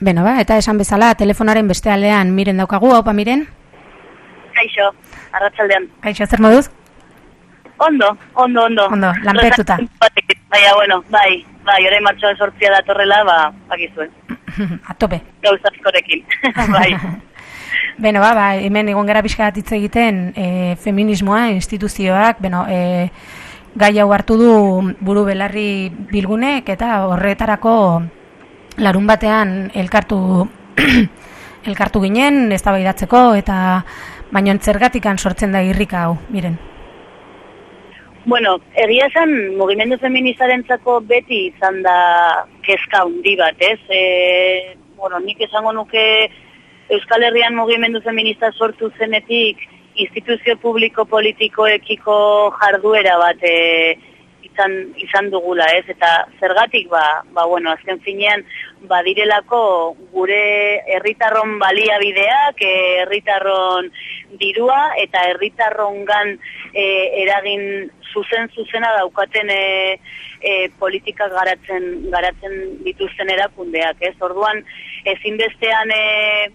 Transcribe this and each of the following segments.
Beno, ba, eta esan bezala, telefonaren beste aldean miren daukagu, haupa miren? Kaixo, arratsaldean. Kaixo, zer moduz? Ondo, ondo, ondo. Ondo, lanpetuta. Baina, bueno, bai, bai, orain martxoa sortzia datorrela, ba, bakizuen. A tope. Gauzazkorekin, bai. Beno, ba, ba, hemen egon gara pixka hitz egiten e, feminismoa, instituzioak, beno, e, gai hau hartu du buru belarri bilgunek eta horretarako larun batean elkartu elkartu ginen, eztabaidatzeko eta baino zergatikan sortzen da irrika hau, miren. Bueno, egia esan mugimendu feministarentzako beti izan da kezka handi bat, ez? E, bueno, nik esango nuke Euskal Herrian mugimendu feminista sortu zenetik instituzio publiko politikoekiko jarduera bat e, izan, izan dugula, ez? Eta zergatik, ba, ba bueno, azken finean, badirelako gure herritarron baliabideak, e, herritarron dirua eta herritarrongan e, eragin zuzen zuzena daukaten e, e, politikak garatzen garatzen dituzten erakundeak, ez? Orduan ezinbestean e,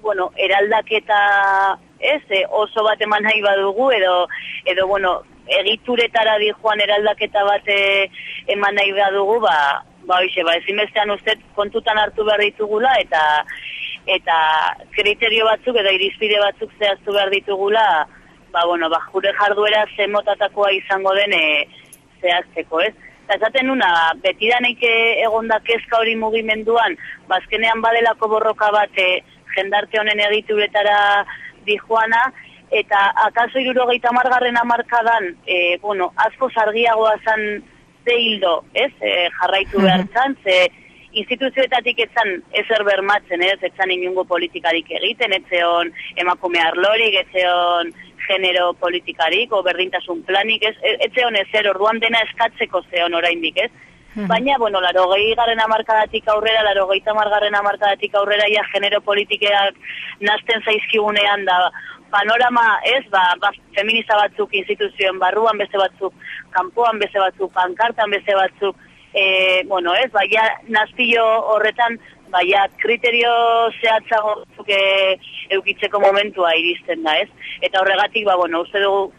bueno, eraldaketa, ez? Oso bat eman nahi badugu edo edo bueno, egituretara di joan eraldaketa bat e, eman nahi badugu, ba ba hoize, ba ezinbestean uste kontutan hartu behar ditugula eta eta kriterio batzuk edo irizpide batzuk zehaztu behar ditugula, ba, bueno, ba, jure jarduera zemotatakoa izango den e, zehazteko, ez? Eta esaten nuna, beti da neike egonda kezka hori mugimenduan, bazkenean ba, badelako borroka bat e, jendarte honen egituretara dijoana, eta akaso irurogeita margarren amarkadan, e, bueno, asko zargiagoa zan ze hildo, ez? E, jarraitu behar zan, ze instituzioetatik etzan ezer bermatzen, ez? Etzan inungo politikarik egiten, etzeon emakume arlorik, etzeon genero politikarik, o berdintasun planik, ez, ez zeon ezer, orduan dena eskatzeko zeon oraindik, ez? Baina, bueno, laro gehi garen amarkadatik aurrera, laro gehi tamargarren amarkadatik aurrera, ja genero politikeak nazten zaizkigunean da, panorama ez, ba, ba, feminista batzuk instituzioen barruan, beste batzuk kanpoan, beste batzuk pankartan, beste batzuk, e, bueno, ez, ba, ja, nazpillo horretan, baina kriterio zehatzago zuke eukitzeko momentua iristen da, ez? Eta horregatik, ba, bueno, uste dugu,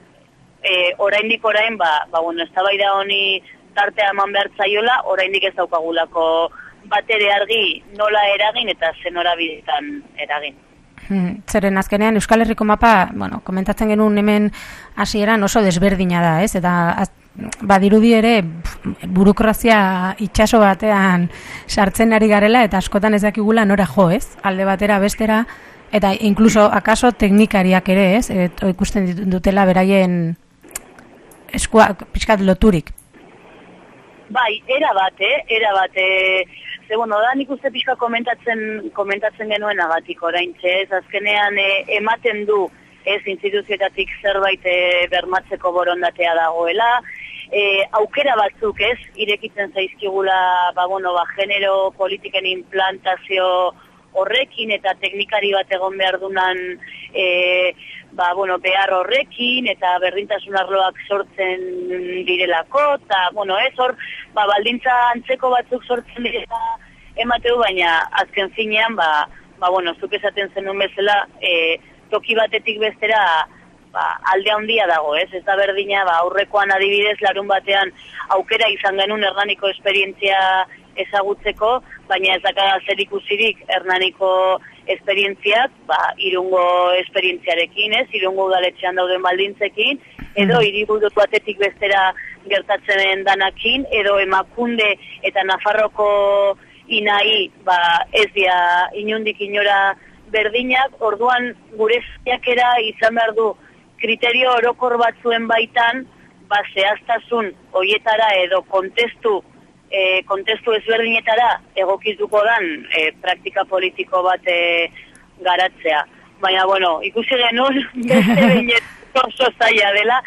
e, oraindik orain, ba, ba, bueno, ez da honi tartea eman behar zaiola, oraindik ez daukagulako batere argi nola eragin eta zenora bidetan eragin. Hmm, zeren azkenean Euskal Herriko mapa, bueno, komentatzen genuen hemen hasieran oso desberdina da, ez? Eta badirudi ere burokrazia itxaso batean sartzen ari garela eta askotan ez dakigula nora jo, ez? Alde batera bestera eta incluso akaso teknikariak ere, ez? Et, ikusten dutela beraien eskua pixkat loturik. Bai, era bat, eh? Era bat, eh? Ze, bueno, da nik uste pixka komentatzen, komentatzen genuen agatik orain, ez? Azkenean eh, ematen du, ez, instituzioetatik zerbait eh, bermatzeko borondatea dagoela, e, aukera batzuk ez, irekitzen zaizkigula, ba, bueno, ba, genero politiken implantazio horrekin eta teknikari bat egon behar dunan e, ba, bueno, behar horrekin eta berdintasun arloak sortzen direlako, eta, bueno, ez hor, ba, baldintza antzeko batzuk sortzen direla emateu, baina azken zinean, ba, ba, bueno, zuk esaten zenun bezala, e, toki batetik bestera, ba, alde handia dago, ez? Ez da berdina, ba, aurrekoan adibidez, larun batean aukera izan genuen hernaniko esperientzia ezagutzeko, baina ez daka zer ikusirik hernaniko esperientziak, ba, irungo esperientziarekin, ez? Irungo udaletxean dauden baldintzekin, edo mm. iribudot batetik bestera gertatzen danakin, edo emakunde eta Nafarroko inai, ba, ez dia inundik inora berdinak, orduan gure ziakera izan behar du kriterio orokor batzuen baitan, ba, zehaztasun hoietara edo kontestu, e, kontestu ezberdinetara egokituko dan e, praktika politiko bat e, garatzea. Baina, bueno, ikusi genuen, beste binet oso zaila dela,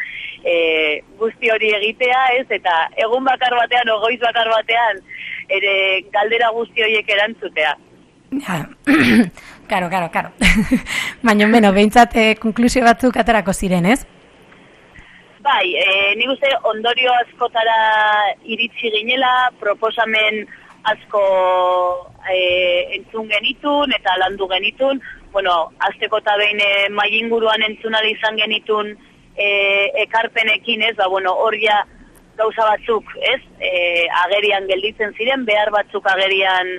e, guzti hori egitea, ez, eta egun bakar batean, ogoiz bakar batean, ere galdera guzti horiek erantzutea. Ja, karo, karo, karo. Baina, beno, behintzat, eh, konklusio batzuk aterako ziren, ez? Bai, eh, nik uste ondorio askotara iritsi ginela, proposamen asko e, entzun genitun eta landu genitun, bueno, azteko eta behin e, mainguruan entzunari izan genitun e, ekarpenekin ez, ba, bueno, hor gauza batzuk, ez, e, agerian gelditzen ziren, behar batzuk agerian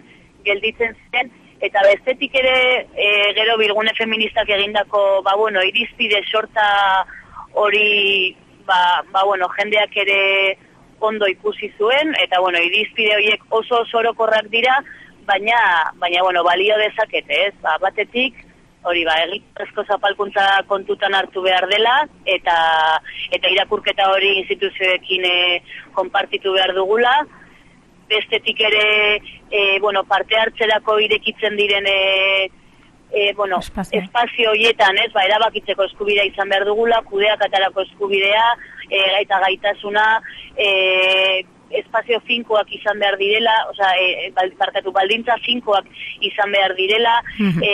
gelditzen ziren, eta bestetik ere e, gero bilgune feministak egindako, ba, bueno, irizpide sorta hori, ba, ba, bueno, jendeak ere ondo ikusi zuen, eta, bueno, irizpide horiek oso sorokorrak dira, baina, baina, bueno, balio dezakete, ez, ba, batetik, hori ba, egitazko zapalkuntza kontutan hartu behar dela, eta eta irakurketa hori instituzioekin e, konpartitu behar dugula, bestetik ere, e, bueno, parte hartzerako irekitzen diren e, e, bueno, espazio. espazio hoietan, ez, ba, erabakitzeko eskubidea izan behar dugula, kudeak atalako eskubidea, e, gaita gaitasuna, e, espazio finkoak izan behar direla, oza, e, barkatu baldintza finkoak izan behar direla, e,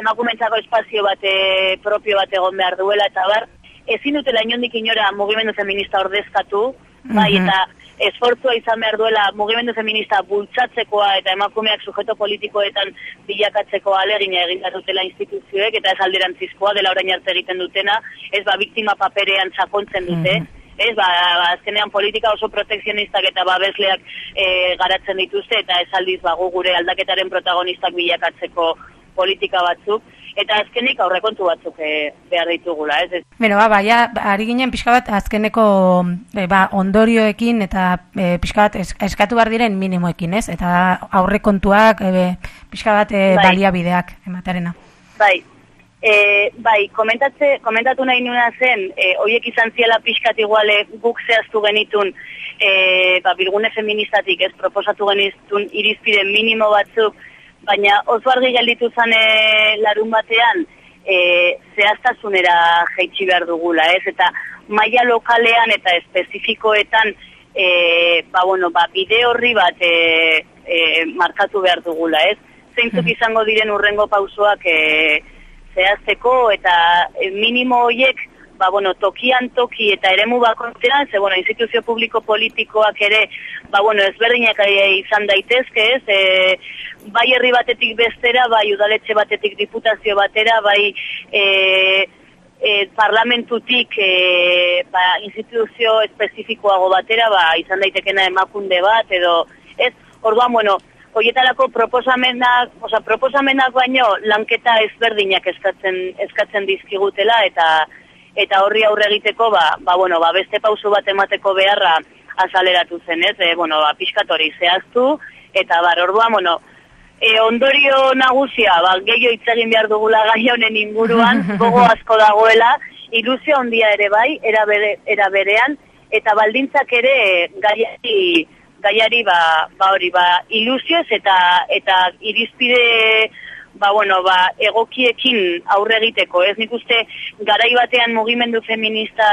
emakumentzako espazio bat e, propio bat egon behar duela, eta bar, ezin dutela inondik inora mugimendu feminista ordezkatu, bai, eta esfortzua izan behar duela mugimendu feminista bultzatzekoa eta emakumeak sujeto politikoetan bilakatzeko alegin egin dutela instituzioek eta ez alderantzizkoa dela orain arte egiten dutena, ez ba, biktima paperean sakontzen dute, ez, ba, ba, azkenean politika oso protekzionistak eta babesleak e, garatzen dituzte, eta ez aldiz, ba, gure aldaketaren protagonistak bilakatzeko politika batzuk, eta azkenik aurrekontu batzuk e, behar ditugula, ez? Beno, ba, baia, ari ginen pixka bat azkeneko e, ba, ondorioekin eta e, pixka bat eskatu behar diren minimoekin, ez? Eta aurrekontuak e, pixka bat e, bai. baliabideak ematarena. Bai, E, bai, komentatze, komentatu nahi nuna zen, e, oiek izan ziela pixkat iguale guk zehaztu genitun, e, ba, bilgune feministatik ez proposatu genitun irizpide minimo batzuk, baina oso argi gelditu zane larun batean, e, zehaztasunera jaitsi behar dugula, ez? Eta maila lokalean eta espezifikoetan, e, ba, bueno, ba, bide horri bat e, e, markatu behar dugula, ez? Zeintzuk izango diren urrengo pausoak, e, zehazteko eta minimo hoiek ba, bueno, tokian toki eta eremu bakontzean, ze bueno, instituzio publiko politikoak ere ba, bueno, ezberdinak izan daitezke, ez? E, bai herri batetik bestera, bai udaletxe batetik diputazio batera, bai e, e, parlamentutik e, ba, instituzio espezifikoago batera, ba, izan daitekena emakunde bat, edo, ez? Orduan, bueno, hoietarako proposamenak, oza, proposamenak baino lanketa ezberdinak eskatzen eskatzen dizkigutela eta eta horri aurre egiteko ba, ba, bueno, ba, beste pausu bat emateko beharra azaleratu zen, ez? E, bueno, ba, pixkatori zehaztu eta bar, orduan, bueno, e, ondorio nagusia, ba, gehiago itzegin behar dugula gai honen inguruan, gogo asko dagoela, ilusio ondia ere bai, era, bere, era berean, eta baldintzak ere gaiari gaiari ba, ba hori ba ilusioz eta eta irizpide ba bueno ba egokiekin aurre egiteko ez? Nik uste garai batean mugimendu feminista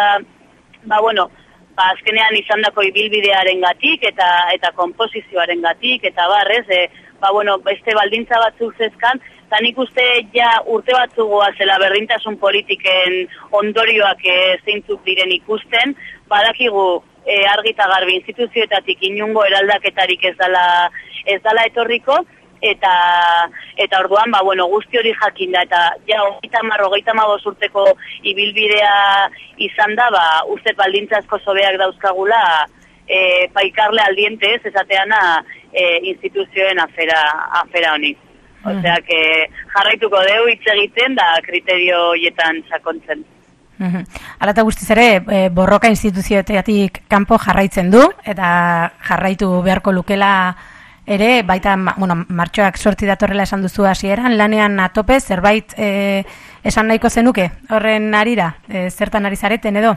ba bueno ba azkenean izandako ibilbidearengatik eta eta konposizioarengatik eta barrez e, ba bueno beste baldintza batzuk zezkan eta nik uste ja urte batzugoa zela berdintasun politiken ondorioak e, zeintzuk diren ikusten badakigu e, argita garbi instituzioetatik inungo eraldaketarik ez dala, ez dala etorriko, eta eta orduan ba bueno guzti hori jakinda eta ja 30 35 urteko ibilbidea izan da ba uste baldintza asko sobeak dauzkagula eh paikarle aldiente ez esateana e, instituzioen afera afera honi. Osea que jarraituko deu hitz egiten da kriterio hoietan sakontzen. Hala eta guztiz ere, e, borroka instituzioetatik kanpo jarraitzen du, eta jarraitu beharko lukela ere, baita, bueno, martxoak sorti datorrela esan duzu hasieran lanean atope, zerbait e, esan nahiko zenuke, horren arira, e, zertan ari zareten edo?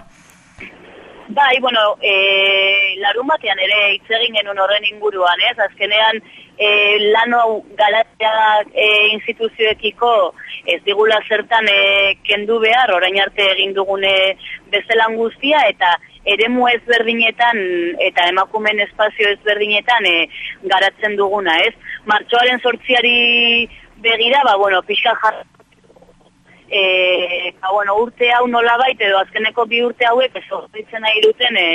Bai, bueno, e, larun batean ere hitz egin genuen horren inguruan, ez? Azkenean, e, lano galatea e, instituzioekiko ez digula zertan e, kendu behar, orain arte egin dugune bezelan guztia, eta eremu ezberdinetan eta emakumen espazio ezberdinetan e, garatzen duguna, ez? Martxoaren sortziari begira, ba, bueno, pixka jarra e, ba, bueno, urte hau nola baita edo azkeneko bi urte hauek ez horretzen nahi duten e,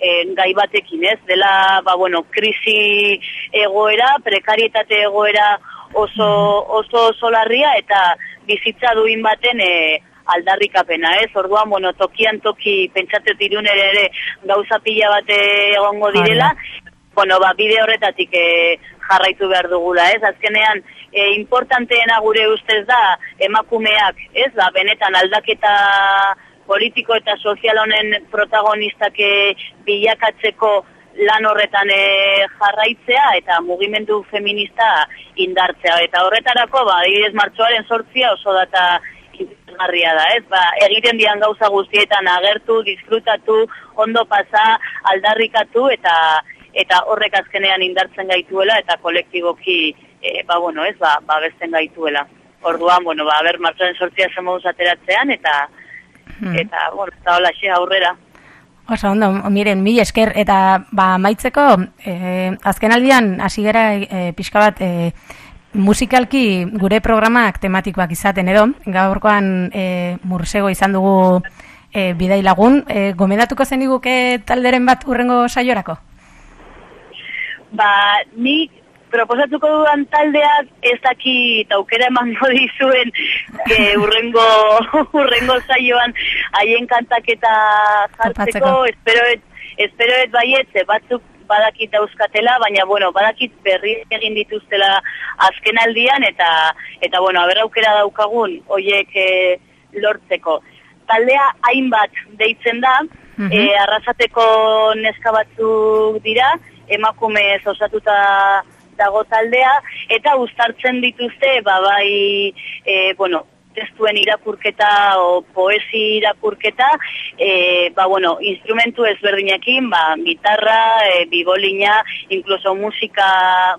e, gai batekin, ez? Dela, ba, bueno, krisi egoera, prekarietate egoera oso, oso solarria eta bizitza duin baten e, aldarrikapena, ez? Orduan, bueno, tokian toki pentsatze tirunere ere gauza pila bate egongo direla, bueno, ba, bide horretatik e, jarraitu behar dugula, ez? Azkenean, e, importanteena gure ustez da emakumeak, ez? Ba, benetan aldaketa politiko eta sozial honen protagonistak eh, bilakatzeko lan horretan e, jarraitzea eta mugimendu feminista indartzea. Eta horretarako, ba, adibidez martxoaren sortzia oso data interesgarria da, ez? Ba, egiten dian gauza guztietan agertu, disfrutatu, ondo pasa, aldarrikatu eta eta horrek azkenean indartzen gaituela eta kolektiboki e, ba, bueno, ez, ba, ba gaituela. Orduan, bueno, ba, ber, martxoaren sortzia zemoduz ateratzean eta Hmm. Eta, bueno, eta hola xe aurrera. Oso, ondo, miren, mi esker, eta ba, maitzeko, eh, azken aldian, hasi gara eh, pixka bat, eh, musikalki gure programak tematikoak izaten edo, gaurkoan eh, mursego izan dugu eh, bidai lagun, eh, gomendatuko zen talderen bat urrengo saiorako? Ba, nik proposatuko dudan taldeak ez daki taukera emango dizuen e, urrengo, urrengo zaioan haien kantaketa jartzeko, espero et, espero et baiet, batzuk badakit dauzkatela, baina bueno, badakit berri egin dituztela azken aldian, eta, eta bueno, haber aukera daukagun, oiek e, lortzeko. Taldea hainbat deitzen da, mm arrasateko neska batzuk dira, emakume osatuta dago taldea, eta uztartzen dituzte, ba, bai, e, bueno, testuen irakurketa o poesi irakurketa, e, ba, bueno, instrumentu ezberdinekin, ba, gitarra, e, bibolina, inkluso musika,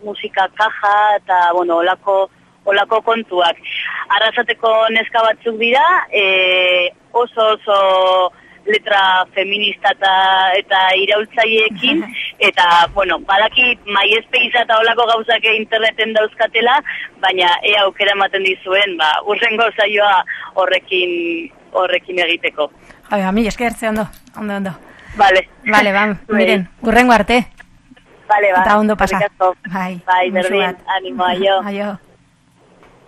musika kaja, eta, bueno, olako, olako kontuak. Arrasateko neska batzuk dira, e, oso oso letra feminista eta, eta iraultzaiekin, eta, bueno, badaki maiespeiza eta olako gauzak interneten dauzkatela, baina ea aukera ematen dizuen, ba, urrengo zaioa horrekin, horrekin egiteko. Hai, ami, eske ondo, ondo, ondo. Vale. Vale, bam, miren, urrengo arte. Vale, ba. Eta ondo pasa. Bai, bai berdin, animo, aio. Aio.